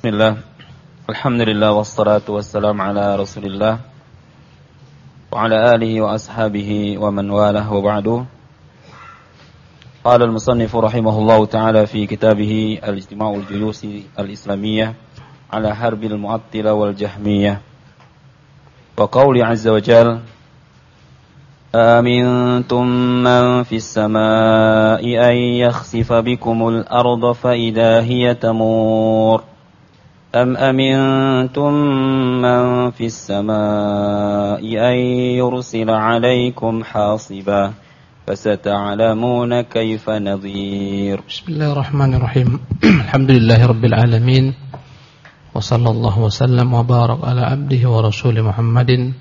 بسم الله. الحمد لله والصلاة والسلام على رسول الله وعلى آله وأصحابه ومن والاه وبعد. قال المصنف رحمه الله تعالى في كتابه الاجتماع الجلوس الإسلامية على حرب المعطلة والجهمية. وقول عز وجل أمنتم من في السماء أن يخسف بكم الأرض فإذا هي تمور. أم أمنتم من في السماء أن يرسل عليكم حاصبا فستعلمون كيف نظير بسم الله الرحمن الرحيم. الحمد لله رب العالمين. وصلى الله وسلم وبارك على عبده ورسول محمد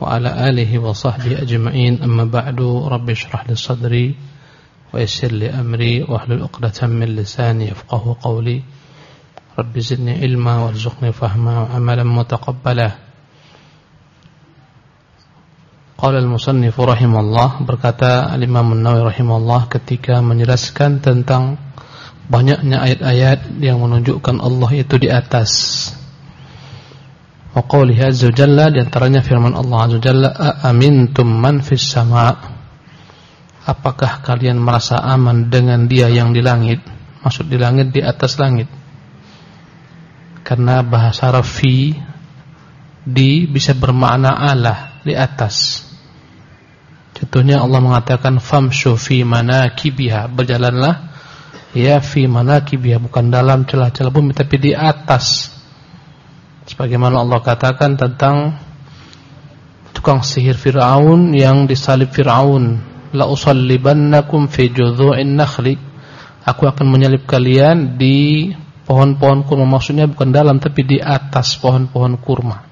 وعلى آله وصحبه أجمعين. أما بعد رب اشرح لي صدري ويسر لي أمري واحلل عقدة من لساني يفقه قولي. رب زدني علما وارزقني فهما وعملا متقبلا قال المصنف رحمه الله berkata Imam An-Nawawi rahimahullah ketika menjelaskan tentang banyaknya ayat-ayat yang menunjukkan Allah itu di atas Wa qawlihi azza jalla di antaranya firman Allah azza jalla amintum man fis sama Apakah kalian merasa aman dengan dia yang di langit? Maksud di langit di atas langit. Karena bahasa rafi di bisa bermakna Allah di atas. Contohnya Allah mengatakan famshu fi manakibiha, berjalanlah ya fi manakibiha bukan dalam celah-celah bumi tapi di atas Sebagaimana Allah katakan tentang tukang sihir Fir'aun yang disalib Fir'aun. La usallibannakum fi judhu'in nakhli. Aku akan menyalib kalian di pohon-pohon kurma. Maksudnya bukan dalam tapi di atas pohon-pohon kurma.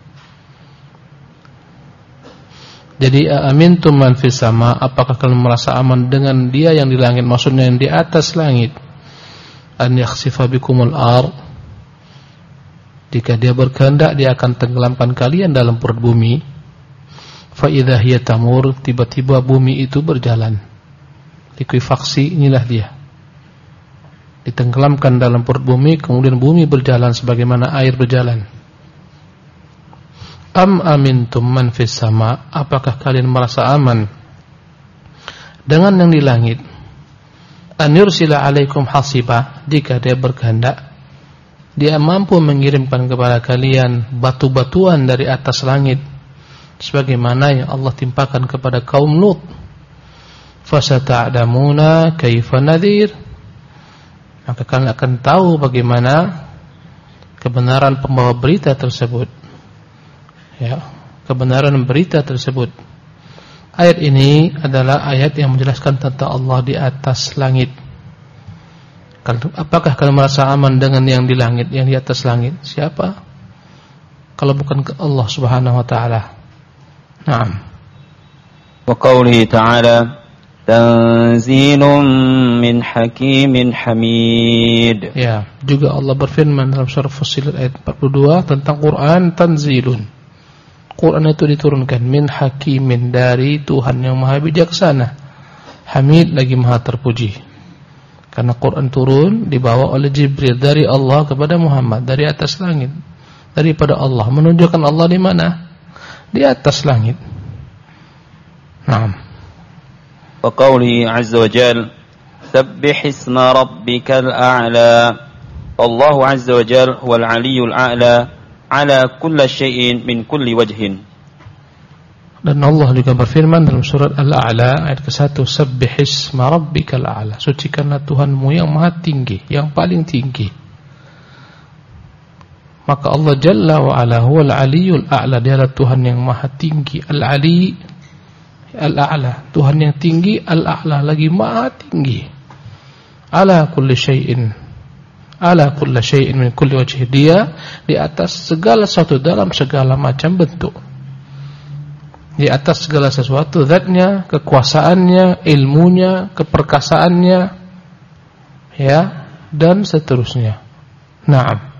Jadi amintum man fis sama apakah kalian merasa aman dengan dia yang di langit maksudnya yang di atas langit an yakhsifa bikumul ardh jika dia berkehendak dia akan tenggelamkan kalian dalam perut bumi. Fa tiba-tiba bumi itu berjalan. Likuifaksi inilah dia. Ditenggelamkan dalam perut bumi, kemudian bumi berjalan sebagaimana air berjalan. Am amintum man fis sama? Apakah kalian merasa aman dengan yang di langit? An yursila alaikum hasiba jika dia berkehendak dia mampu mengirimkan kepada kalian batu-batuan dari atas langit sebagaimana yang Allah timpakan kepada kaum Lut. Fasata'lamuna kaifa nadhir. Maka kalian akan tahu bagaimana kebenaran pembawa berita tersebut. Ya, kebenaran berita tersebut. Ayat ini adalah ayat yang menjelaskan tentang Allah di atas langit. Apakah kalian merasa aman dengan yang di langit, yang di atas langit? Siapa? Kalau bukan Allah Subhanahu wa taala. Naam. Wa qawlihi ta'ala tanzilun min hakimin hamid. Ya, juga Allah berfirman dalam surah Fussilat ayat 42 tentang Quran tanzilun. Quran itu diturunkan min hakimin dari Tuhan yang Maha bijaksana. Hamid lagi Maha terpuji. Karena Quran turun dibawa oleh Jibril dari Allah kepada Muhammad dari atas langit. Daripada Allah menunjukkan Allah di mana? Di atas langit. Naam. Wa qawli 'azza wa jalla Sabbih isma rabbikal a'la. Allah 'azza wa jalla huwal 'aliyyul a'la 'ala kulli syai'in min kulli wajhin. Dan Allah juga berfirman dalam surat Al-A'la ayat ke-1, "Sabbih isma rabbikal a'la." Sucikanlah Tuhanmu yang maha tinggi, yang paling tinggi. Maka Allah Jalla wa Ala huwal Aliyul A'la, Dia adalah Tuhan yang maha tinggi, Al-Ali Al-A'la, Tuhan yang tinggi, Al-A'la lagi maha tinggi. Ala kulli syai'in ala kulli syai'in min kulli wajhi dia di atas segala sesuatu dalam segala macam bentuk di atas segala sesuatu zatnya, kekuasaannya, ilmunya, keperkasaannya ya dan seterusnya. Naam.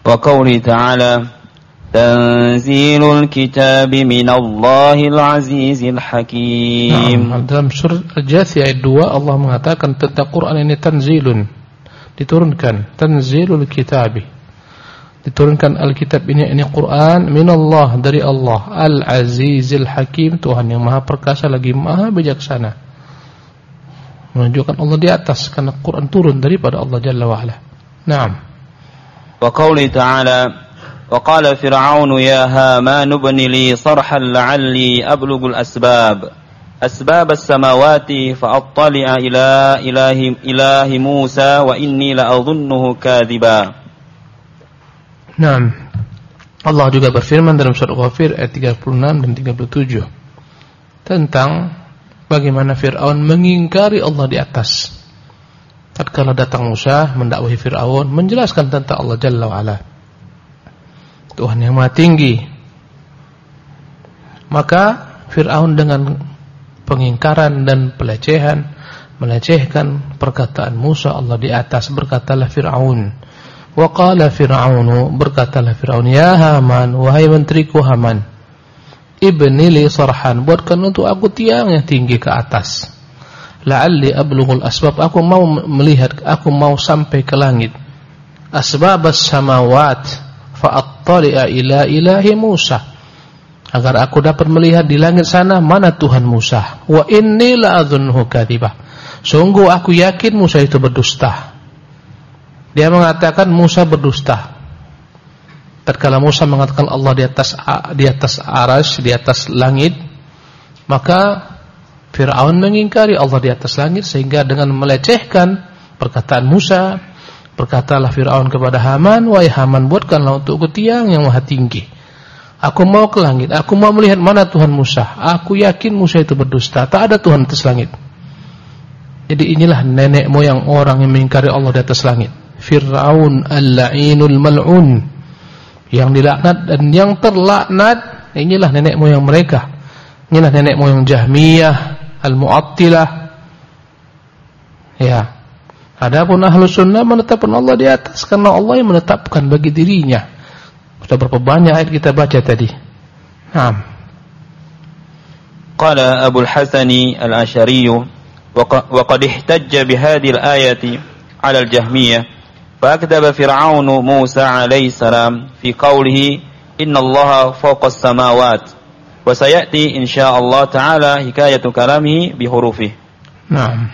Wa qouli ta'ala Tanzilul kitab minallahil azizil hakim. Nah, dalam surat Al-Jathiyah ayat 2 Allah mengatakan tentang Quran ini tanzilun. diturunkan tanzilul kitabi diturunkan Alkitab ini ini Quran minallah dari Allah Al-Azizil Hakim Tuhan yang Maha Perkasa lagi Maha Bijaksana menunjukkan Allah di atas karena Quran turun daripada Allah Jalla wa ala. Naam. Wa qauli ta'ala fir'aun ya haman ibni li sarhan la'alli ablughu al-asbab asbab as-samawati fa'attali'a ila ilahi ilahi Musa wa inni la'adhunnuhu kadhiba. Naam. Allah juga berfirman dalam surah Ghafir ayat 36 dan 37 tentang bagaimana Fir'aun mengingkari Allah di atas. Tatkala datang Musa mendakwahi Fir'aun menjelaskan tentang Allah Jalla wa'ala. Tuhan yang maha tinggi. Maka Fir'aun dengan pengingkaran dan pelecehan melecehkan perkataan Musa Allah di atas. Berkatalah Fir'aun Wa qala Fir'aunu berkatalah Fir'aun ya Haman wahai menteriku Haman ibni li sarhan buatkan untuk aku tiang yang tinggi ke atas. La'alli ablughul asbab aku mau melihat aku mau sampai ke langit. Asbabas samawat fa'attali'a ila ilahi Musa. Agar aku dapat melihat di langit sana mana Tuhan Musa. Wa inni la'adhunnuhu kadhibah sungguh aku yakin Musa itu berdusta. Dia mengatakan Musa berdusta. Tatkala Musa mengatakan Allah di atas di atas aras, di atas langit, maka Firaun mengingkari Allah di atas langit sehingga dengan melecehkan perkataan Musa, berkatalah Firaun kepada Haman, "Wahai Haman, buatkanlah untukku tiang yang maha tinggi. Aku mau ke langit, aku mau melihat mana Tuhan Musa. Aku yakin Musa itu berdusta, tak ada Tuhan atas langit." Jadi inilah nenek moyang orang yang mengingkari Allah di atas langit. Fir'aun al-la'inul mal'un yang dilaknat dan yang terlaknat inilah nenek moyang mereka inilah nenek moyang Jahmiyah al-Mu'attilah ya adapun ahlu sunnah menetapkan Allah di atas karena Allah yang menetapkan bagi dirinya sudah berapa banyak ayat kita baca tadi nah qala Abu al-Hasani al-Ashari wa qad ihtajja bihadhihi al-ayati 'ala al-Jahmiyah فأكذب فرعون موسى عليه السلام في قوله إن الله فوق السماوات وسيأتي إن شاء الله تعالى حكاية كلامه بحروفه نعم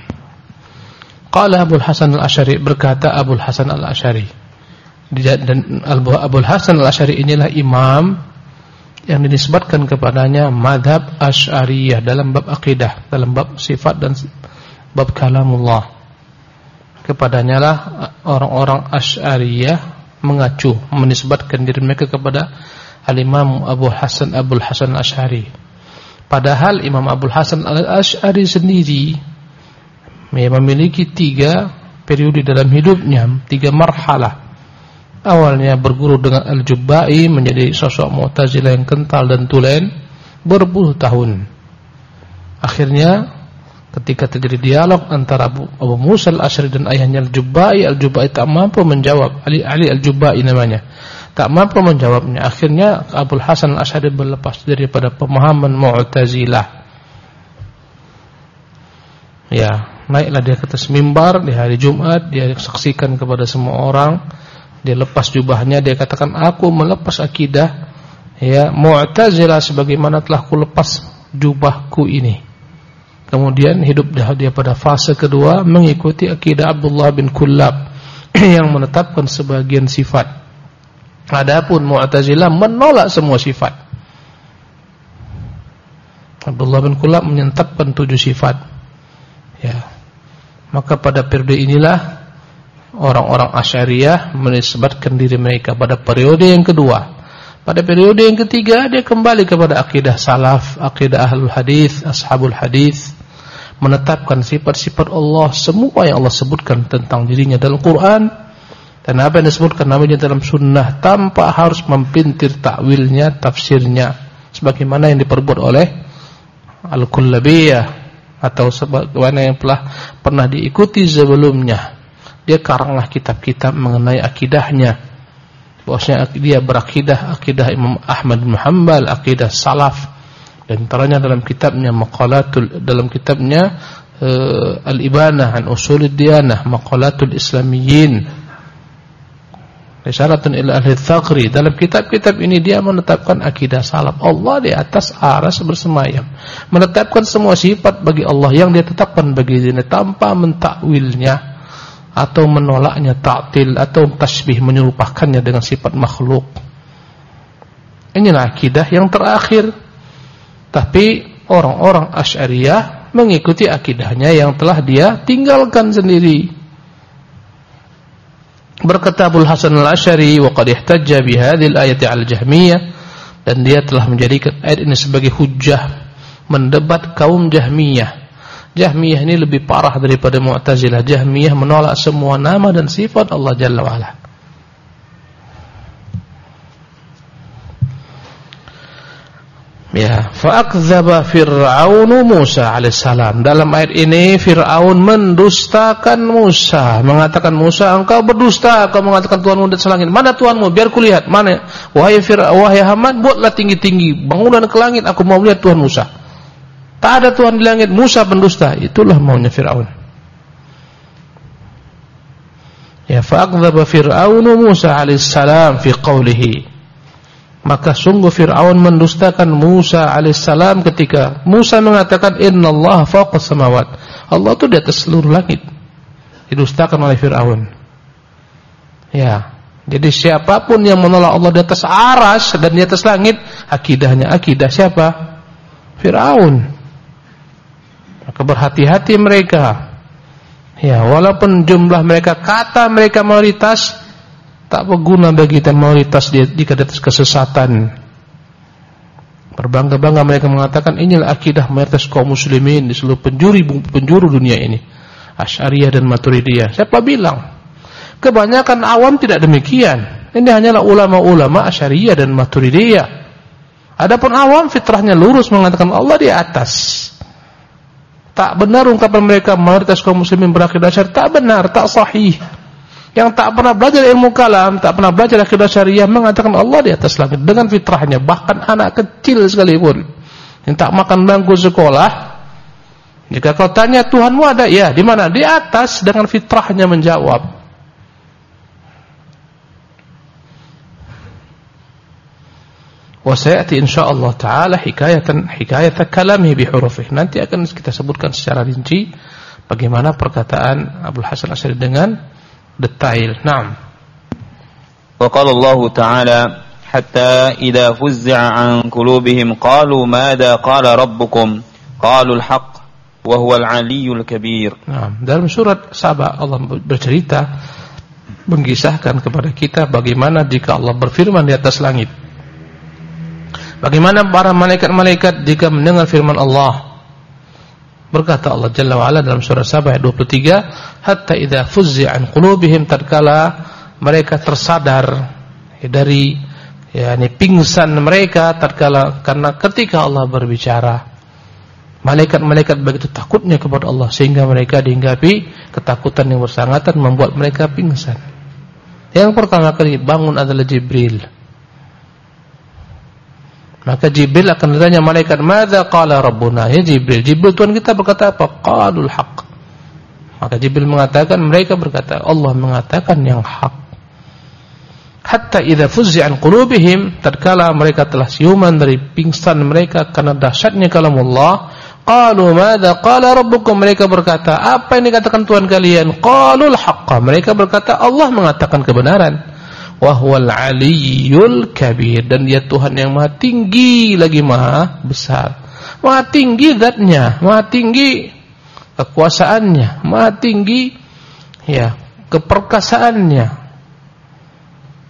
Qala Abu Hasan Al-Asy'ari berkata Abu Hasan Al-Asy'ari. Dan Abu Hasan Al-Asy'ari inilah imam yang dinisbatkan kepadanya madhab Asy'ariyah dalam bab akidah, dalam bab sifat dan bab kalamullah. Kepadanya lah orang-orang Asy'ariyah mengacu, menisbatkan diri mereka kepada Al-Imam Abu Hasan Abu Hasan Al-Asy'ari. Padahal Imam Abu Hasan Al-Asy'ari sendiri memiliki tiga periode dalam hidupnya, tiga marhalah. Awalnya berguru dengan Al-Jubba'i menjadi sosok Mu'tazilah yang kental dan tulen berpuluh tahun. Akhirnya ketika terjadi dialog antara Abu, Musa al-Ashri dan ayahnya al-Jubbai al-Jubbai tak mampu menjawab. Ali Ali al-Jubbai namanya. Tak mampu menjawabnya. Akhirnya Abu Hasan al-Ashri berlepas daripada pemahaman Mu'tazilah. Ya naiklah dia ke atas mimbar di hari Jumat dia saksikan kepada semua orang dia lepas jubahnya dia katakan aku melepas akidah ya Mu'tazilah sebagaimana telah ku lepas jubahku ini Kemudian hidup dia pada fase kedua mengikuti akidah Abdullah bin Kullab yang menetapkan sebagian sifat. Adapun Mu'tazilah menolak semua sifat. Abdullah bin Kullab menetapkan tujuh sifat. Ya. Maka pada periode inilah orang-orang Asy'ariyah menisbatkan diri mereka pada periode yang kedua. Pada periode yang ketiga dia kembali kepada akidah salaf, akidah ahlul hadis, ashabul hadis menetapkan sifat-sifat Allah semua yang Allah sebutkan tentang dirinya dalam Quran dan apa yang disebutkan namanya dalam sunnah tanpa harus mempintir takwilnya, tafsirnya sebagaimana yang diperbuat oleh Al-Kullabiyah atau sebagaimana yang telah pernah diikuti sebelumnya. Dia karanglah kitab-kitab mengenai akidahnya. Bahwasanya dia berakidah akidah Imam Ahmad bin Hanbal, akidah salaf dan antaranya dalam kitabnya Maqalatul dalam kitabnya uh, Al-Ibanah an Usulid Diyanah Maqalatul Islamiyyin Risyaratun ila ahli thaqri. Dalam kitab-kitab ini dia menetapkan akidah salaf. Allah di atas aras bersemayam Menetapkan semua sifat bagi Allah Yang dia tetapkan bagi diri Tanpa mentakwilnya Atau menolaknya ta'til Atau tasbih menyerupakannya dengan sifat makhluk. Inilah akidah yang terakhir. Tapi orang-orang Asy'ariyah Mengikuti akidahnya yang telah dia tinggalkan sendiri Berkata Abu Hasan Al-Asy'ari wa qad ihtajja bi hadhihi al-ayati al-Jahmiyah dan dia telah menjadikan ayat ini sebagai hujjah mendebat kaum Jahmiyah. Jahmiyah ini lebih parah daripada Mu'tazilah. Jahmiyah menolak semua nama dan sifat Allah Jalla wa. Ya, fa'akdzaba Fir'aun Musa alaihissalam. Dalam ayat ini Fir'aun mendustakan Musa, mengatakan Musa, engkau berdusta, kau mengatakan Tuhanmu di langit. Mana Tuhanmu? Biar kulihat. Mana? Wahai Fir'aun, wahai Haman, buatlah tinggi-tinggi bangunan ke langit, aku mau melihat Tuhan Musa. Tak ada Tuhan di langit, Musa pendusta. Itulah maunya Fir'aun. Ya, fa'akdzaba Fir'aun Musa alaihissalam fi qawlihi. Maka sungguh Fir'aun mendustakan Musa alaihissalam ketika Musa mengatakan Inna Allah faqas samawat. Allah itu di atas seluruh langit. Didustakan oleh Fir'aun. Ya. Jadi siapa pun yang menolak Allah di atas aras dan di atas langit, akidahnya akidah siapa? Fir'aun. Maka berhati-hati mereka. Ya, walaupun jumlah mereka kata mereka mayoritas tak berguna bagi kita mayoritas jika di atas kesesatan. Berbangga-bangga mereka mengatakan inilah akidah mayoritas kaum muslimin di seluruh penjuru penjuru dunia ini. Asy'ariyah dan Maturidiyah. Siapa bilang? Kebanyakan awam tidak demikian. Ini hanyalah ulama-ulama Asy'ariyah dan Maturidiyah. Adapun awam fitrahnya lurus mengatakan Allah di atas. Tak benar ungkapan mereka mayoritas kaum muslimin berakidah syar'i, tak benar, tak sahih yang tak pernah belajar ilmu kalam, tak pernah belajar akidah syariah mengatakan Allah di atas langit dengan fitrahnya, bahkan anak kecil sekalipun yang tak makan bangku sekolah. Jika kau tanya Tuhanmu ada, ya di mana? Di atas dengan fitrahnya menjawab. Wasayati insyaallah taala hikayatan hikayat kalami bi hurufih. Nanti akan kita sebutkan secara rinci bagaimana perkataan Abdul Hasan Asy'ari dengan detail. Naam. Wa qala Allah Ta'ala hatta idza fuzza an qulubihim qalu madza qala rabbukum qalu al-haq wa huwa al-aliyyul kabir. Naam. Dalam surat Saba Allah bercerita mengisahkan kepada kita bagaimana jika Allah berfirman di atas langit. Bagaimana para malaikat-malaikat jika mendengar firman Allah Berkata Allah Jalla wa Ala dalam surah Sabah ayat 23, hatta idza fuzzi'a an qulubihim tatkala mereka tersadar ya, dari yakni pingsan mereka tatkala karena ketika Allah berbicara malaikat-malaikat begitu takutnya kepada Allah sehingga mereka dihinggapi ketakutan yang bersangatan membuat mereka pingsan. Yang pertama kali bangun adalah Jibril. Maka Jibril akan bertanya malaikat, "Madza qala rabbuna?" Ya Jibril, Jibril Tuhan kita berkata apa? Qalul haq. Maka Jibril mengatakan, mereka berkata, Allah mengatakan yang hak. Hatta idza fuzzi'an qulubihim, tatkala mereka telah siuman dari pingsan mereka karena dahsyatnya kalamullah, qalu madza qala rabbukum? Mereka berkata, apa yang dikatakan Tuhan kalian? Qalul haqqa. Mereka berkata, Allah mengatakan kebenaran wahwal aliyul kabir. Dan dia Tuhan yang maha tinggi lagi maha besar. Maha tinggi zatnya maha tinggi kekuasaannya maha tinggi ya keperkasaannya.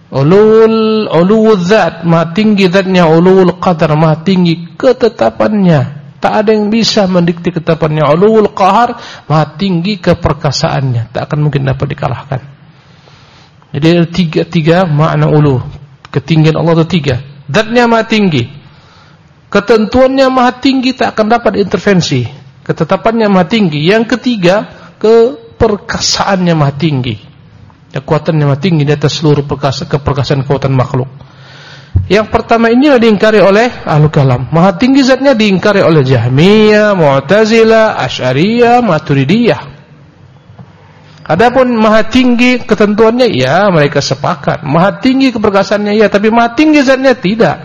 Ulul ulul zat maha tinggi zatnya ulul qadar maha tinggi ketetapannya. Tak ada yang bisa mendikti ketetapannya ulul qahar maha tinggi keperkasaannya. Tak akan mungkin dapat dikalahkan jadi ada tiga, tiga makna ulu. Ketinggian Allah itu tiga. Zatnya maha tinggi. Ketentuannya maha tinggi tak akan dapat intervensi. Ketetapannya maha tinggi. Yang ketiga, keperkasaannya maha tinggi. Kekuatannya maha tinggi di atas seluruh perkasa, keperkasaan kekuatan makhluk. Yang pertama ini diingkari oleh ahlu kalam. Maha tinggi zatnya diingkari oleh Jahmiyah, Mu'tazilah, Asy'ariyah, Maturidiyah. Adapun maha tinggi ketentuannya ya mereka sepakat. Maha tinggi keperkasaannya ya, tapi maha tinggi zatnya tidak.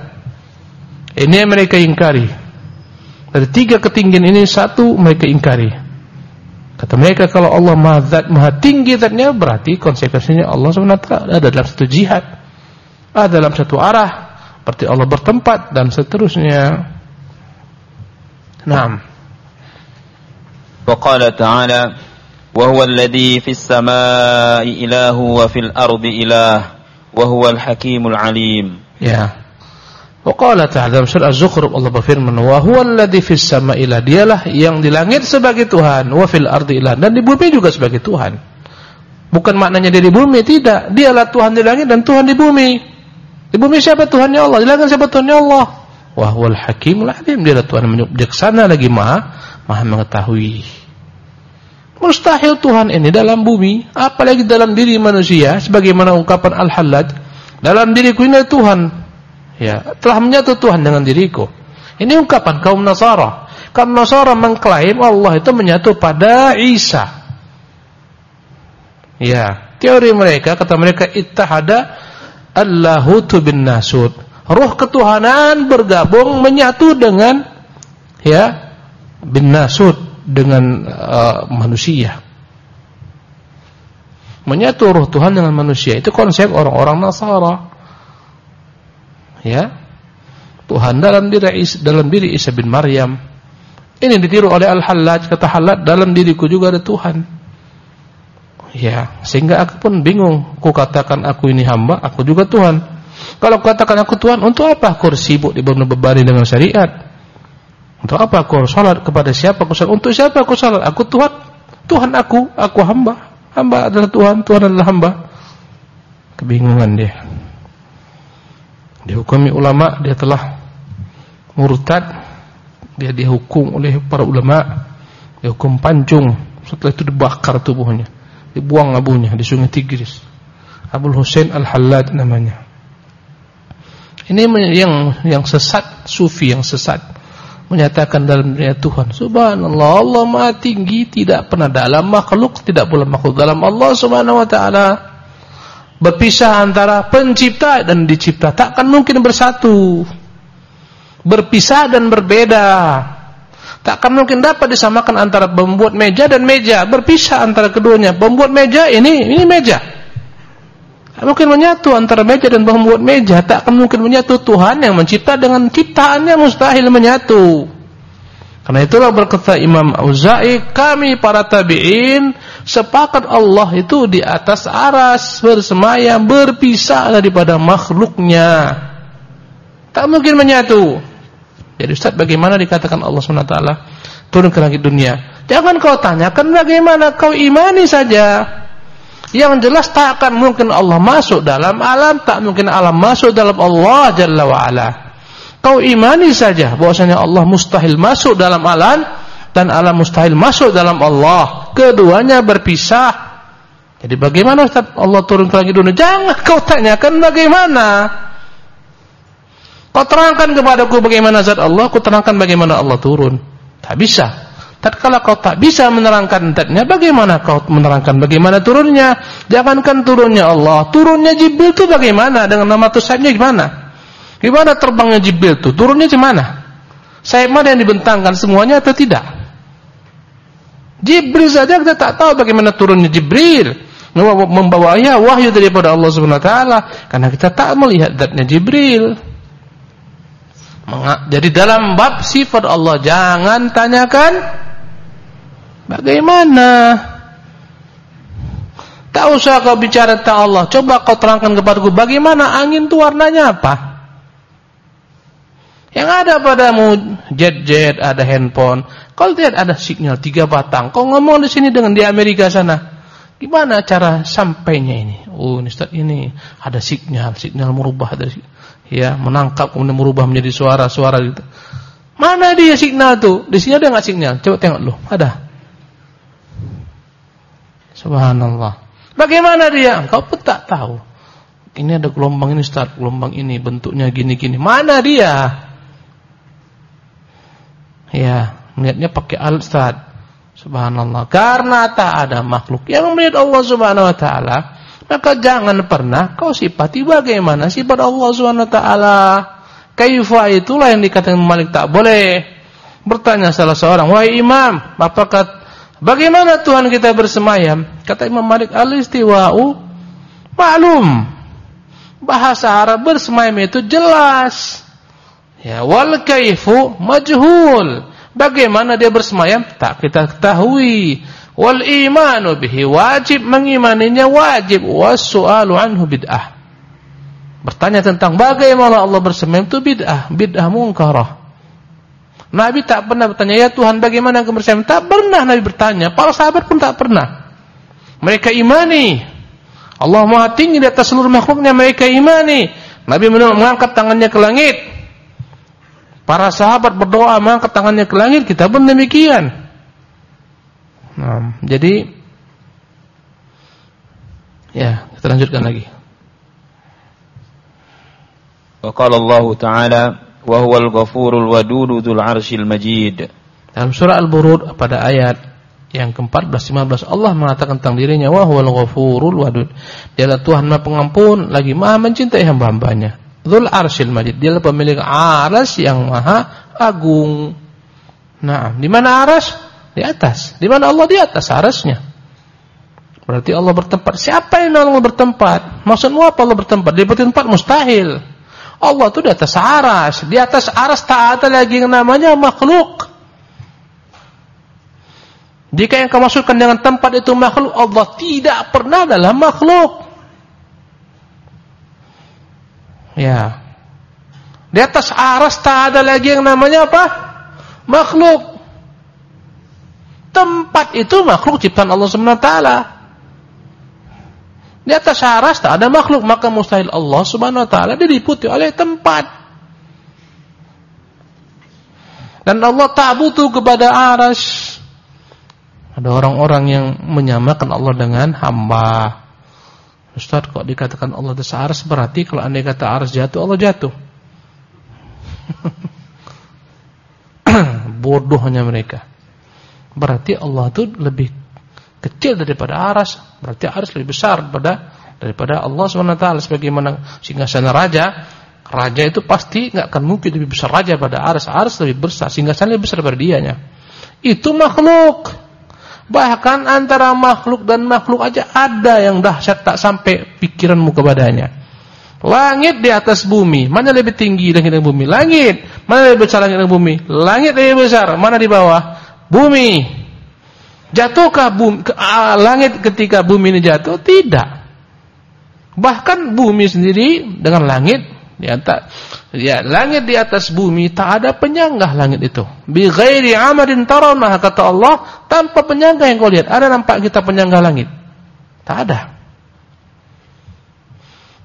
Ini yang mereka ingkari. Dari tiga ketinggian ini satu mereka ingkari. Kata mereka kalau Allah maha zat, maha tinggi zatnya berarti konsekuensinya Allah SWT ada dalam satu jihad. Ada dalam satu arah seperti Allah bertempat dan seterusnya. Naam. Wa qala ta'ala wa fis samaa'i ilahu wa fil ardi ilah wa huwa al-hakimul alim. Ya. Wa ta'ala dalam surah Az-Zukhruf Allah berfirman wa huwa alladhi fis samaa'i ilah dialah yang di langit sebagai Tuhan wa fil ardi ilah dan di bumi juga sebagai Tuhan. Bukan maknanya dia di bumi, tidak. Dialah Tuhan di langit dan Tuhan di bumi. Di bumi siapa Tuhannya Allah? Di langit siapa Tuhannya Allah? Wahwal hakimul alim. Dia adalah Tuhan yang bijaksana lagi maha, maha mengetahui. Mustahil Tuhan ini dalam bumi, apalagi dalam diri manusia, sebagaimana ungkapan Al-Hallaj, dalam diriku ini Tuhan. Ya, telah menyatu Tuhan dengan diriku. Ini ungkapan kaum Nasara. Kaum Nasara mengklaim Allah itu menyatu pada Isa. Ya, teori mereka kata mereka ittahada Allahutu bin nasud. Roh ketuhanan bergabung menyatu dengan ya bin nasud dengan uh, manusia. Menyatu roh Tuhan dengan manusia itu konsep orang-orang Nasara. Ya. Tuhan dalam diri dalam diri Isa bin Maryam. Ini ditiru oleh Al-Hallaj kata Hallaj dalam diriku juga ada Tuhan. Ya, sehingga aku pun bingung. Ku katakan aku ini hamba, aku juga Tuhan. Kalau katakan aku Tuhan, untuk apa aku sibuk dibebani dengan syariat? Untuk apa aku harus salat kepada siapa aku salat? Untuk siapa aku salat? Aku Tuhan, Tuhan aku, aku hamba. Hamba adalah Tuhan, Tuhan adalah hamba. Kebingungan dia. Dihukumi ulama, dia telah murtad. Dia dihukum oleh para ulama. Dihukum pancung. Setelah itu dibakar tubuhnya dibuang abunya di sungai Tigris. Abul Hussein Al-Hallad namanya. Ini yang yang sesat, sufi yang sesat menyatakan dalam dunia Tuhan. Subhanallah, Allah Maha tinggi, tidak pernah dalam makhluk, tidak pula makhluk dalam Allah Subhanahu wa taala. Berpisah antara pencipta dan dicipta, takkan mungkin bersatu. Berpisah dan berbeda. Takkan mungkin dapat disamakan antara pembuat meja dan meja, berpisah antara keduanya. Pembuat meja ini ini meja. Tak mungkin menyatu antara meja dan pembuat meja, takkan mungkin menyatu Tuhan yang mencipta dengan ciptaannya mustahil menyatu. Karena itulah berkata Imam Auza'i, kami para tabi'in sepakat Allah itu di atas aras bersemayam berpisah daripada makhluknya. Tak mungkin menyatu. Jadi Ustaz bagaimana dikatakan Allah SWT turun ke langit dunia? Jangan kau tanyakan bagaimana kau imani saja. Yang jelas tak akan mungkin Allah masuk dalam alam, tak mungkin alam masuk dalam Allah Jalla wa'ala. Kau imani saja bahwasanya Allah mustahil masuk dalam alam dan alam mustahil masuk dalam Allah. Keduanya berpisah. Jadi bagaimana Ustaz Allah turun ke langit dunia? Jangan kau tanyakan bagaimana. Kau terangkan kepadaku bagaimana zat Allah, aku terangkan bagaimana Allah turun. Tak bisa. Tatkala kau tak bisa menerangkan zatnya, bagaimana kau menerangkan bagaimana turunnya? Jangankan turunnya Allah, turunnya Jibril itu bagaimana? Dengan nama sayapnya gimana? Gimana terbangnya Jibril itu? Turunnya gimana? Sayap mana yang dibentangkan semuanya atau tidak? Jibril saja kita tak tahu bagaimana turunnya Jibril membawa ya wahyu daripada Allah Subhanahu wa taala karena kita tak melihat zatnya Jibril. Jadi dalam bab sifat Allah jangan tanyakan bagaimana. Tak usah kau bicara tentang Allah. Coba kau terangkan kepadaku bagaimana angin itu warnanya apa? Yang ada padamu jet-jet, ada handphone. Kau lihat ada signal tiga batang. Kau ngomong di sini dengan di Amerika sana. Gimana cara sampainya ini? Oh, ini Ustaz ini ada signal, signal merubah dari ya menangkap kemudian merubah menjadi suara-suara gitu. Mana dia signal tuh? Di sini ada nggak signal? Coba tengok lu, ada. Subhanallah. Bagaimana dia? Engkau pun tak tahu. ini ada gelombang ini Ustaz, gelombang ini bentuknya gini-gini. Mana dia? Ya, melihatnya pakai alat Ustaz. Subhanallah. Karena tak ada makhluk yang melihat Allah Subhanahu wa taala, maka jangan pernah kau sifati bagaimana sifat Allah Subhanahu wa taala. Kaifa itulah yang dikatakan Malik tak boleh. Bertanya salah seorang, "Wahai imam, apakah bagaimana Tuhan kita bersemayam?" Kata Imam Malik, "Al-istiwa'u maklum." Bahasa Arab bersemayam itu jelas. Ya, wal kaifu majhul. Bagaimana dia bersemayam? Tak kita ketahui. Wal imanu bihi wajib mengimaninya wajib. Was-su'alu anhu bid'ah. Bertanya tentang bagaimana Allah bersemayam itu bid'ah, bid'ah munkarah. Nabi tak pernah bertanya, ya Tuhan bagaimana kebersihan? Tak pernah Nabi bertanya, para sahabat pun tak pernah. Mereka imani. Allah maha tinggi di atas seluruh makhluknya, mereka imani. Nabi mengangkat tangannya ke langit. Para sahabat berdoa mengangkat tangannya ke langit, kita pun demikian. Nah, jadi, ya kita lanjutkan lagi. Wa qala Allah Ta'ala wa huwal ghafurul wadudu dzul arsyil majid. Dalam surah Al-Burud pada ayat yang ke-14 15 Allah mengatakan tentang dirinya wa huwal ghafurul wadud. Dialah Tuhan Maha Pengampun lagi Maha mencintai hamba-hambanya. Dzul arsyil majid. dia adalah pemilik aras yang maha agung. Nah, di mana aras? Di atas. Di mana Allah di atas arasnya. Berarti Allah bertempat. Siapa yang Allah bertempat? Maksudmu apa Allah bertempat? Di tempat mustahil. Allah itu di atas aras. Di atas aras tak ada lagi yang namanya makhluk. Jika yang kau masukkan dengan tempat itu makhluk, Allah tidak pernah dalam makhluk. Ya. Di atas aras tak ada lagi yang namanya apa? Makhluk. Tempat itu makhluk ciptaan Allah taala. Di atas aras tak ada makhluk, maka mustahil Allah Subhanahu wa taala diliputi oleh tempat. Dan Allah tak butuh kepada aras. Ada orang-orang yang menyamakan Allah dengan hamba. Ustaz kok dikatakan Allah di aras berarti kalau andai kata aras jatuh Allah jatuh. Bodohnya mereka. Berarti Allah itu lebih kecil daripada aras, berarti aras lebih besar daripada daripada Allah SWT sebagaimana singgasana raja. Raja itu pasti nggak akan mungkin lebih besar raja pada aras. Aras lebih besar, singgasana lebih besar daripada dianya. Itu makhluk. Bahkan antara makhluk dan makhluk aja ada yang dahsyat tak sampai pikiranmu kepadanya. Langit di atas bumi, mana lebih tinggi langit dan bumi? Langit. Mana lebih besar langit dan bumi? Langit lebih besar, mana di bawah? Bumi. Jatuhkah bumi, ke, uh, langit ketika bumi ini jatuh? Tidak. Bahkan bumi sendiri dengan langit di atas ya langit di atas bumi tak ada penyangga langit itu. Bi ghairi amadin tarawna kata Allah, tanpa penyangga yang kau lihat. Ada nampak kita penyangga langit? Tak ada.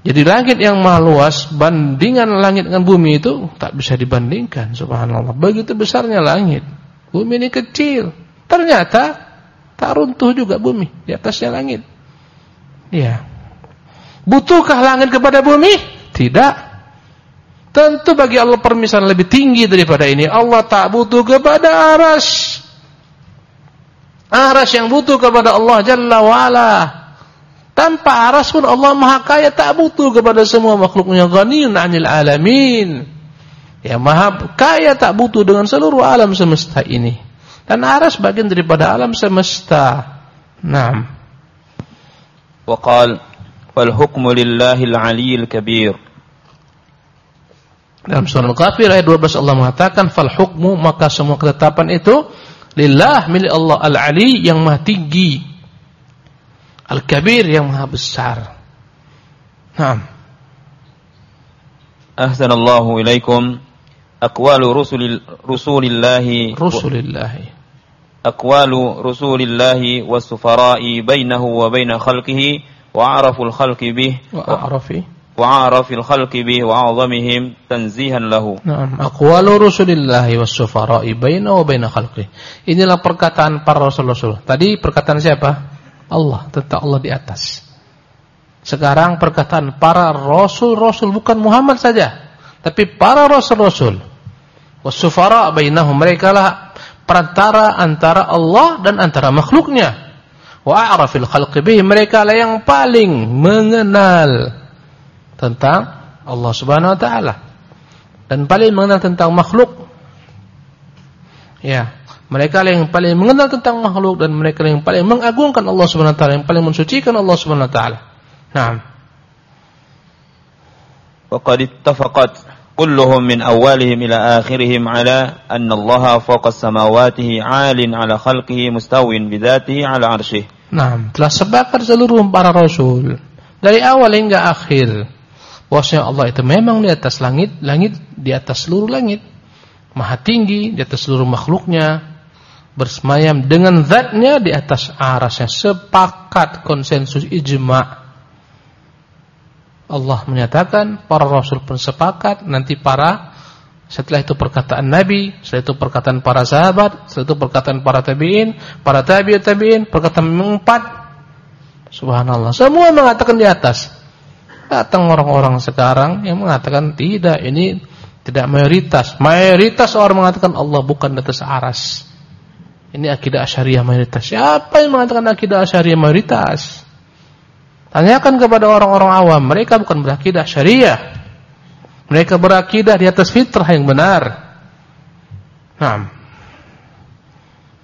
Jadi langit yang maha luas bandingan langit dengan bumi itu tak bisa dibandingkan subhanallah. Begitu besarnya langit. Bumi ini kecil. Ternyata tak runtuh juga bumi di atasnya langit. Ya. Butuhkah langit kepada bumi? Tidak. Tentu bagi Allah permisalan lebih tinggi daripada ini. Allah tak butuh kepada aras. Aras yang butuh kepada Allah Jalla wa'ala. Tanpa aras pun Allah maha kaya tak butuh kepada semua makhluknya. Ghaniyun anil alamin. Ya maha kaya tak butuh dengan seluruh alam semesta ini. Dan aras bagian daripada alam semesta. Naam. Wa qal wal hukmu lillahil aliyil kabir. Dalam surah Al-Kafir ayat 12 Allah mengatakan fal hukmu maka semua ketetapan itu lillah milik Allah al-ali yang maha tinggi. Al-kabir yang maha besar. Naam. Ahsanallahu ilaikum aqwalu rusul rusulillahi rusulillahi أقوال رسول الله والسفراء بينه وبين خلقه وأعرف الخلق به وأعرف وأعرف الخلق به وأعظمهم تنزيها له نعم أقوال رسول الله والسفراء بينه وبين خلقه inilah perkataan para rasul-rasul tadi perkataan siapa Allah tentang Allah di atas Sekarang perkataan para rasul-rasul bukan Muhammad saja, tapi para rasul-rasul. Wasufara bainahum mereka lah perantara antara Allah dan antara makhluknya. Wa a'rafil khalqi mereka lah yang paling mengenal tentang Allah Subhanahu wa taala dan paling mengenal tentang makhluk. Ya, mereka lah yang paling mengenal tentang makhluk dan mereka lah yang paling mengagungkan Allah Subhanahu wa taala, yang paling mensucikan Allah Subhanahu wa taala. Naam. Wa qad ittafaqat kulluhum min awalihim ila akhirihim ala anna Allah faqa samawatihi 'alin 'ala khalqihi mustawin bidzatihi 'ala 'arsyih. Nah, telah sepakat seluruh para rasul dari awal hingga akhir bahwasanya Allah itu memang di atas langit, langit di atas seluruh langit. Maha tinggi di atas seluruh makhluknya, bersemayam dengan zatnya di atas arasnya. Sepakat konsensus ijma' Allah menyatakan, para rasul pun sepakat, nanti para setelah itu perkataan Nabi, setelah itu perkataan para sahabat, setelah itu perkataan para tabi'in, para tabi'ut tabi'in, perkataan empat. Subhanallah. Semua mengatakan di atas. Datang orang-orang sekarang yang mengatakan tidak, ini tidak mayoritas. Mayoritas orang mengatakan Allah bukan di atas aras. Ini akidah asyariah mayoritas. Siapa yang mengatakan akidah asyariah mayoritas? Tanyakan kepada orang-orang awam, mereka bukan berakidah syariah. Mereka berakidah di atas fitrah yang benar. Naam.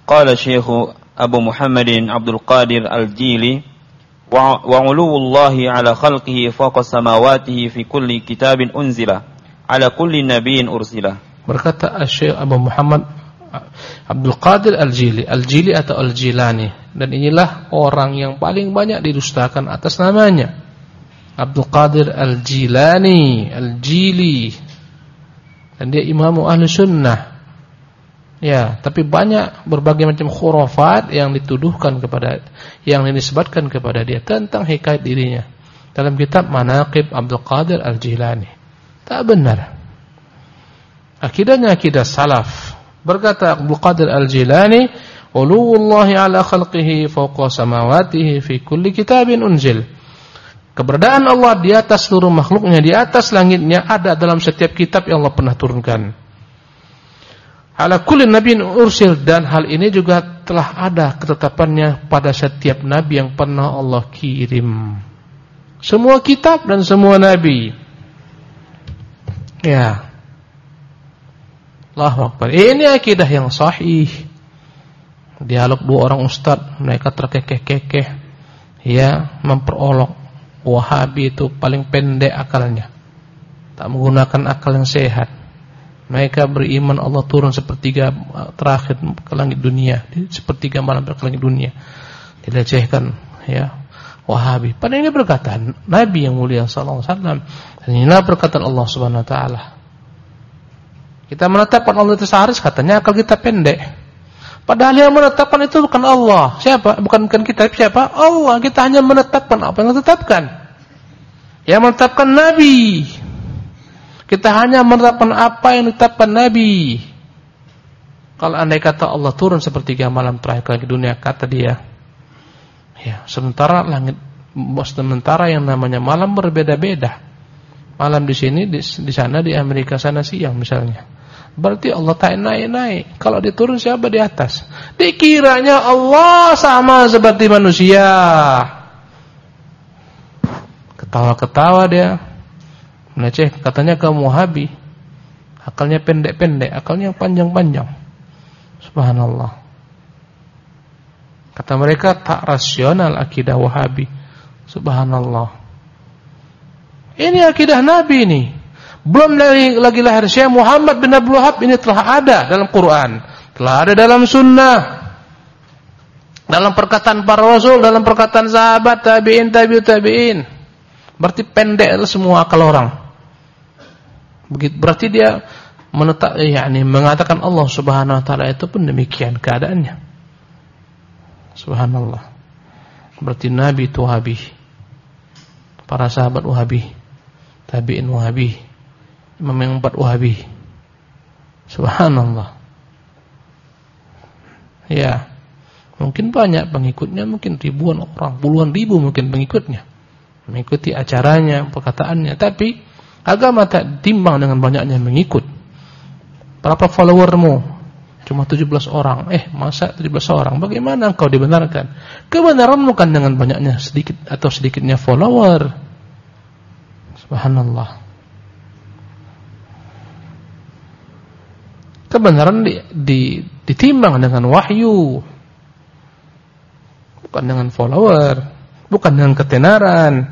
Qala Syekh Abu Muhammadin Abdul Qadir Al-Jili wa uluwullahi ala khalqihi fawqa samawatihi fi kulli kitabin unzila ala kulli nabiyyin ursila. Berkata Syekh Abu Muhammad Abdul Qadir Al-Jili, Al-Jili atau Al-Jilani dan inilah orang yang paling banyak didustakan atas namanya. Abdul Qadir Al-Jilani, Al-Jili. Dan dia imamu ahli sunnah. Ya, tapi banyak berbagai macam khurafat yang dituduhkan kepada yang dinisbatkan kepada dia tentang hikayat dirinya. Dalam kitab Manaqib Abdul Qadir Al-Jilani. Tak benar. Akidahnya akidah salaf. Berkata Abdul Qadir Al-Jilani, "Uluwullahi ala khalqihi fawqa samawatihi fi kulli kitabin unzil." Keberadaan Allah di atas seluruh makhluknya, di atas langitnya ada dalam setiap kitab yang Allah pernah turunkan. Ala kulli nabiin ursil dan hal ini juga telah ada ketetapannya pada setiap nabi yang pernah Allah kirim. Semua kitab dan semua nabi. Ya. Allahu Akbar. Ini akidah yang sahih. Dialog dua orang ustaz, mereka terkekeh-kekeh ya memperolok Wahabi itu paling pendek akalnya. Tak menggunakan akal yang sehat. Mereka beriman Allah turun sepertiga terakhir ke langit dunia, sepertiga malam ke langit dunia. Dilecehkan ya Wahabi. Padahal ini berkata Nabi yang mulia sallallahu alaihi wasallam. Inilah perkataan Allah Subhanahu wa taala. Kita menetapkan Allah itu seharus katanya akal kita pendek. Padahal yang menetapkan itu bukan Allah. Siapa? Bukan bukan kita, siapa? Allah. Kita hanya menetapkan apa yang ditetapkan. Yang menetapkan Nabi. Kita hanya menetapkan apa yang ditetapkan Nabi. Kalau andai kata Allah turun sepertiga malam terakhir ke dunia, kata dia. Ya, sementara langit sementara yang namanya malam berbeda-beda. Malam di sini, di, di sana, di Amerika sana siang misalnya. Berarti Allah tak naik-naik. Kalau diturun siapa di atas? Dikiranya Allah sama seperti manusia. Ketawa-ketawa dia. Meleceh katanya kamu Wahabi. Akalnya pendek-pendek, akalnya panjang-panjang. Subhanallah. Kata mereka tak rasional akidah Wahabi. Subhanallah. Ini akidah Nabi ini. Belum lagi, lagi lahir Syekh Muhammad bin Abdul Wahab ini telah ada dalam Quran, telah ada dalam sunnah. Dalam perkataan para rasul, dalam perkataan sahabat, tabi'in, tabi'ut tabi'in. Berarti pendek semua akal orang. Begitu berarti dia menetap yakni mengatakan Allah Subhanahu wa taala itu pun demikian keadaannya. Subhanallah. Berarti nabi itu Wahabi. Para sahabat Wahabi. Tabi'in Wahabi Imam yang empat Wahabi. Subhanallah. Ya. Mungkin banyak pengikutnya, mungkin ribuan orang, puluhan ribu mungkin pengikutnya. mengikuti acaranya, perkataannya. Tapi agama tak timbang dengan banyaknya mengikut. Berapa followermu? Cuma 17 orang. Eh, masa 17 orang? Bagaimana engkau dibenarkan? Kebenaran bukan dengan banyaknya sedikit atau sedikitnya follower. Subhanallah. Kebenaran di, di, ditimbang dengan wahyu. Bukan dengan follower. Bukan dengan ketenaran.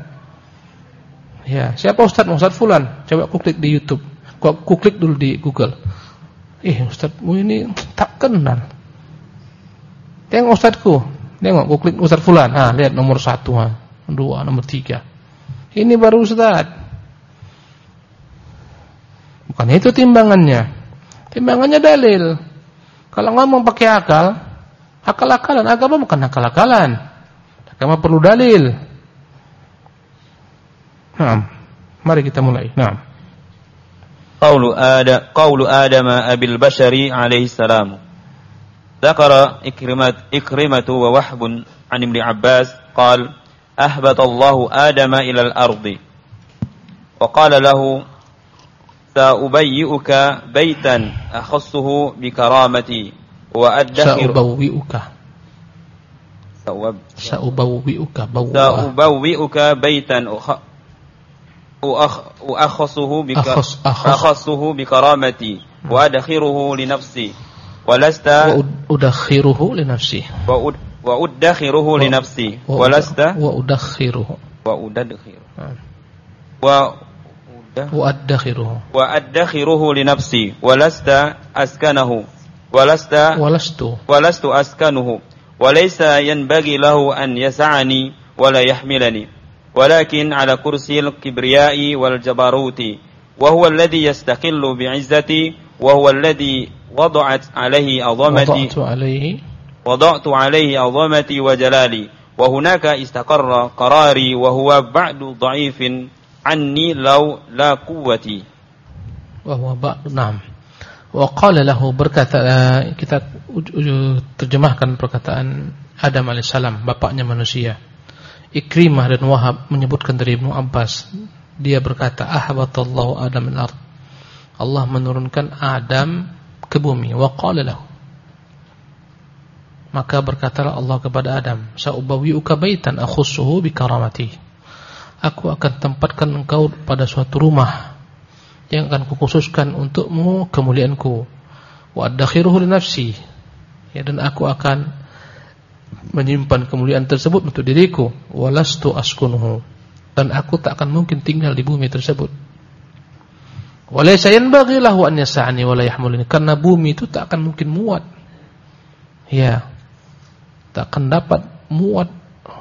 Ya, siapa Ustaz? Ustaz Fulan. Coba aku klik di YouTube. Aku klik dulu di Google. Eh, Ustazmu ini tak kenal. Tengok Ustazku. Tengok, aku klik Ustaz Fulan. Ah, lihat nomor satu, ha. dua, nomor tiga. Ini baru Ustaz. Bukan itu timbangannya. Timbangannya dalil. Kalau ngomong pakai akal, akal-akalan. Agama bukan akal-akalan. Agama perlu dalil. Nah, mari kita mulai. Nah. قول آدم, قول آدم أبي البشر عليه السلام ذكر إكرمة, إكرمة ووحب عن ابن عباس قال أهبط الله آدم إلى الأرض وقال له سأبيئك بيتا أخصه بكرامتي وأدخر سأبوئك. سأبوئك سأبوئك بيتا أخصه بك أخصه بكرامتي وأدخره لنفسي. ولست وأدخره لنفسي. وأدخره لنفسي. ولست وأدخره. وأدخره. وأدخره. وأدخره. لنفسي. ولست أسكنه. ولست ولست. ولست أسكنه. وليس ينبغي له أن يسعني ولا يحملني. ولكن على كرسي الكبرياء والجبروت. وهو الذي يستقل بعزتي. وهو الذي وضعت عليه عظمتي. وضعت عليه. وضعت عليه عظمتي وجلالي. وهناك استقر قراري. وهو بعد ضعيف anni law la quwwati. Wa huwa ba'd na'am. Wa qala lahu berkata eh, kita terjemahkan perkataan Adam alaihissalam bapaknya manusia. Ikrimah dan Wahab menyebutkan dari Ibnu Abbas dia berkata ahbatallahu Adam al-ard. Allah menurunkan Adam ke bumi. Wa qala lahu. Maka berkatalah Allah kepada Adam saubawi ukabaitan akhussuhu bikaramatihi aku akan tempatkan engkau pada suatu rumah yang akan kukhususkan untukmu kemuliaanku. Wa adakhiruhu li nafsi. Ya dan aku akan menyimpan kemuliaan tersebut untuk diriku. Walastu askunuhu. Dan aku tak akan mungkin tinggal di bumi tersebut. Walaysa yanbaghi lahu an yas'ani wa la yahmuluni. Karena bumi itu tak akan mungkin muat. Ya tak akan dapat muat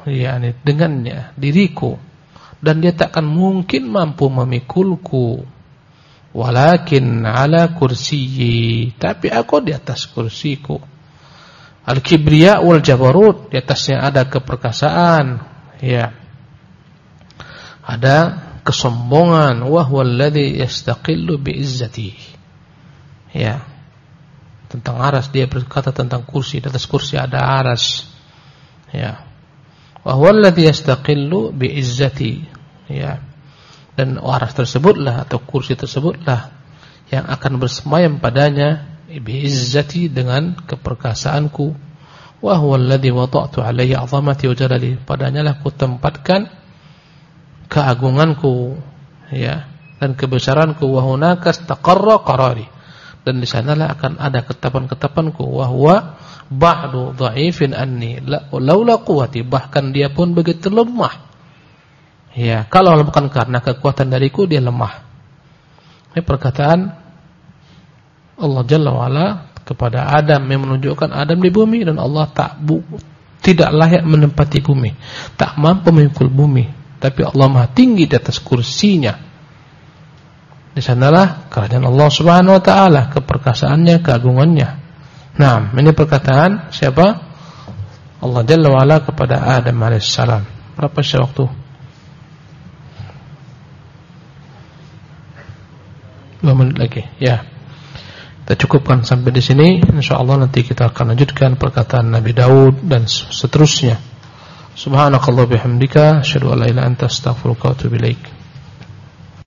yakni dengannya diriku dan dia tak akan mungkin mampu memikulku walakin ala kursiyi tapi aku di atas kursiku Al-kibriya wal jabarut di atasnya ada keperkasaan, ya. Ada kesombongan wa huwa yastaqillu bi izzati. Ya. Tentang aras dia berkata tentang kursi, di atas kursi ada aras. Ya. Wa huwa yastaqillu bi izzati. Ya. Dan aras tersebutlah atau kursi tersebutlah yang akan bersemayam padanya bi'izzati dengan keperkasaanku. Wa huwa alladhi wada'tu alayhi 'azamati wa jalali. Padanya lah ku tempatkan keagunganku ya dan kebesaranku. Wa hunaka istaqarra qarari. Dan di sanalah akan ada ketetapan-ketetapanku wa huwa ba'du dha'ifin anni. Laula quwwati. Bahkan dia pun begitu lemah ya kalau bukan karena kekuatan dariku dia lemah ini perkataan Allah Jalla wa'ala kepada Adam yang menunjukkan Adam di bumi dan Allah tak bu, tidak layak menempati bumi, tak mampu memikul bumi, tapi Allah Maha tinggi di atas kursinya. Di sanalah kerajaan Allah Subhanahu wa taala, keperkasaannya, keagungannya. Nah, ini perkataan siapa? Allah Jalla wa'ala kepada Adam alaihissalam. Berapa sih waktu? Dua menit lagi, ya. Kita cukupkan sampai di sini. Insyaallah nanti kita akan lanjutkan perkataan Nabi Daud dan seterusnya. Subhanakallah bihamdika asyhadu an la.